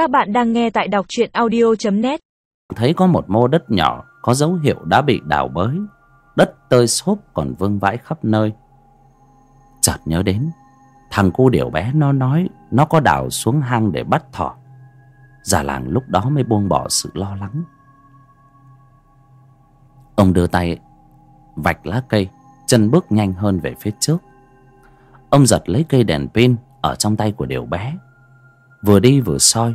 Các bạn đang nghe tại đọc truyện audio.net Thấy có một mô đất nhỏ Có dấu hiệu đã bị đào bới. Đất tơi xốp còn vương vãi khắp nơi. Chợt nhớ đến, Thằng cu điểu bé nó nói Nó có đào xuống hang để bắt thỏ. Già làng lúc đó mới buông bỏ sự lo lắng. Ông đưa tay Vạch lá cây, Chân bước nhanh hơn về phía trước. Ông giật lấy cây đèn pin Ở trong tay của điểu bé. Vừa đi vừa soi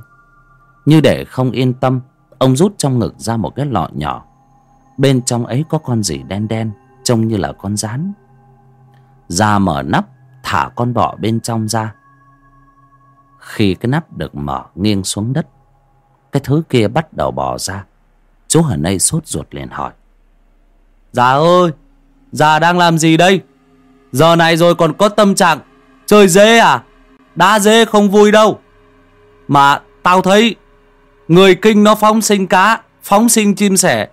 như để không yên tâm, Ông rút trong ngực ra một cái lọ nhỏ. Bên trong ấy có con gì đen đen, Trông như là con rán. Ra mở nắp, Thả con bọ bên trong ra. Khi cái nắp được mở, nghiêng xuống đất, Cái thứ kia bắt đầu bò ra. Chú ở Nây sốt ruột liền hỏi. Già ơi, Già đang làm gì đây? Giờ này rồi còn có tâm trạng Chơi dê à? Đá dê không vui đâu. Mà tao thấy Người kinh nó phóng sinh cá, Phóng sinh chim sẻ.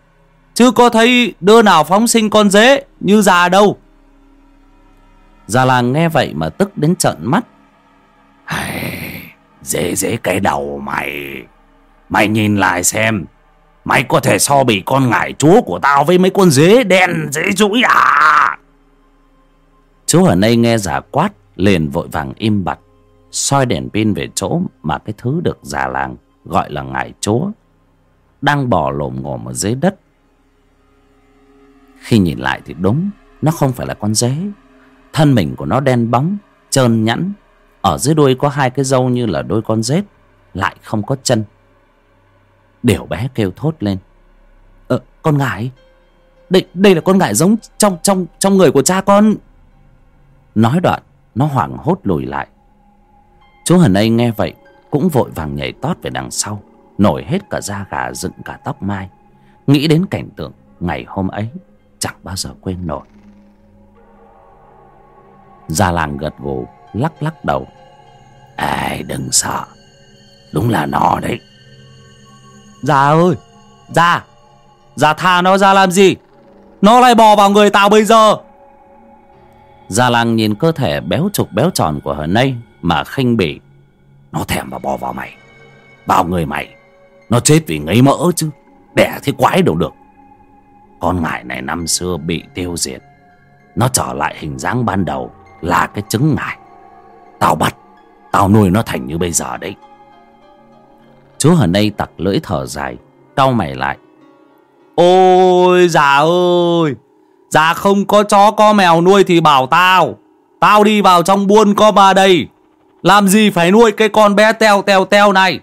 Chứ có thấy đứa nào phóng sinh con dế Như già đâu. Già làng nghe vậy mà tức đến trợn mắt. Dễ dễ cái đầu mày. Mày nhìn lại xem, Mày có thể so bị con ngải chúa của tao Với mấy con dế đen, dế rũi à? Chú ở đây nghe giả quát, Liền vội vàng im bặt, soi đèn pin về chỗ mà cái thứ được già làng gọi là ngải chúa, đang bò lồm ngồm ở dưới đất. Khi nhìn lại thì đúng, nó không phải là con dế. Thân mình của nó đen bóng, trơn nhẵn. Ở dưới đuôi có hai cái râu như là đôi con rết lại không có chân. Điều bé kêu thốt lên. Ờ con ngải. Đây đây là con ngải giống trong trong trong người của cha con. Nói đoạn, nó hoảng hốt lùi lại. Chú hần ấy nghe vậy cũng vội vàng nhảy tót về đằng sau nổi hết cả da gà dựng cả tóc mai. Nghĩ đến cảnh tượng ngày hôm ấy chẳng bao giờ quên nổi. Già làng gật gù lắc lắc đầu. Ai đừng sợ đúng là nó đấy. Già ơi già già tha nó ra làm gì? Nó lại bò vào người tao bây giờ. Già làng nhìn cơ thể béo trục béo tròn của hờ nây mà khinh bỉ nó thèm mà bò vào mày. Vào người mày, nó chết vì ngấy mỡ chứ. Đẻ thế quái đâu được. Con ngải này năm xưa bị tiêu diệt. Nó trở lại hình dáng ban đầu là cái trứng ngải. Tao bắt, tao nuôi nó thành như bây giờ đấy. Chú ở đây tặc lưỡi thở dài, cau mày lại. Ôi, già ơi, già không có chó, có mèo nuôi thì bảo tao. Tao đi vào trong buôn có ba đây làm gì phải nuôi cái con bé teo teo teo này?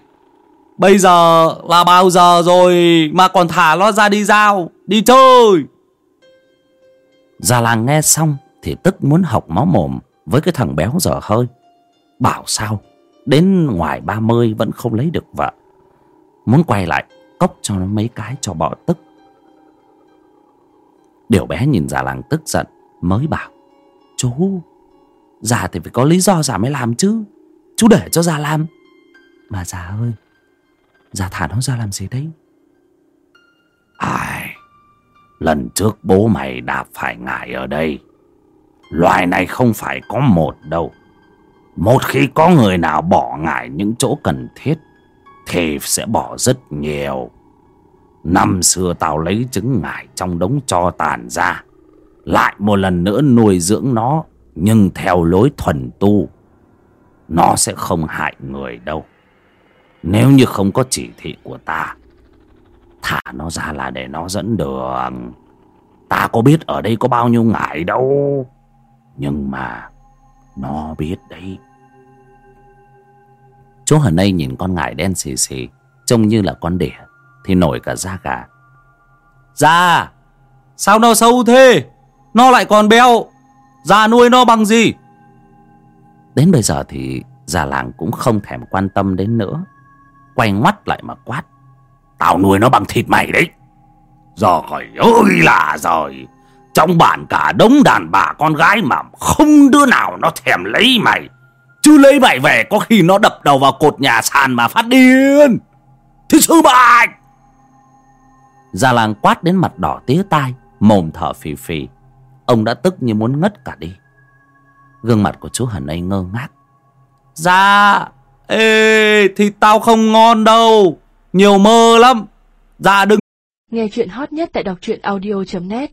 Bây giờ là bao giờ rồi Mà còn thả nó ra đi giao, Đi chơi? Già làng nghe xong Thì tức muốn học máu mồm Với cái thằng béo dở hơi. Bảo sao? Đến ngoài ba mươi vẫn không lấy được vợ. Muốn quay lại, Cốc cho nó mấy cái cho bỏ tức. Điều bé nhìn già làng tức giận, Mới bảo, Chú Già thì phải có lý do già mới làm chứ. Chú để cho già làm. Mà già ơi Già thả nó ra làm gì đấy? Ai Lần trước bố mày đạp phải ngải ở đây. Loài này không phải có một đâu. Một khi có người nào bỏ ngải những chỗ cần thiết Thì sẽ bỏ rất nhiều. Năm xưa tao lấy trứng ngải trong đống cho tàn ra Lại một lần nữa nuôi dưỡng nó nhưng theo lối thuần tu, Nó sẽ không hại người đâu. Nếu như không có chỉ thị của ta, Thả nó ra là để nó dẫn đường. Ta có biết ở đây có bao nhiêu ngải đâu. Nhưng mà Nó biết đấy. Chú Hờ đây nhìn con ngải đen xì xì, Trông như là con đỉa, Thì nổi cả da gà. Dạ Sao nó sâu thế? Nó lại còn béo. Già nuôi nó bằng gì? Đến bây giờ thì già làng cũng không thèm quan tâm đến nữa. Quay ngoắt lại mà quát. Tao nuôi nó bằng thịt mày đấy. Rồi ơi là rồi Trong bản cả đống đàn bà con gái mà Không đứa nào nó thèm lấy mày. Chứ lấy mày về có khi nó đập đầu vào cột nhà sàn mà phát điên. Thế sư bạch Già làng quát đến mặt đỏ tía tai Mồm thở phì phì Ông đã tức như muốn ngất cả đi. Gương mặt của chú Hần ấy ngơ ngác. Dạ ê, thì tao không ngon đâu. Nhiều mơ lắm. Dạ đừng. Nghe chuyện hot nhất tại đọc truyện audio.net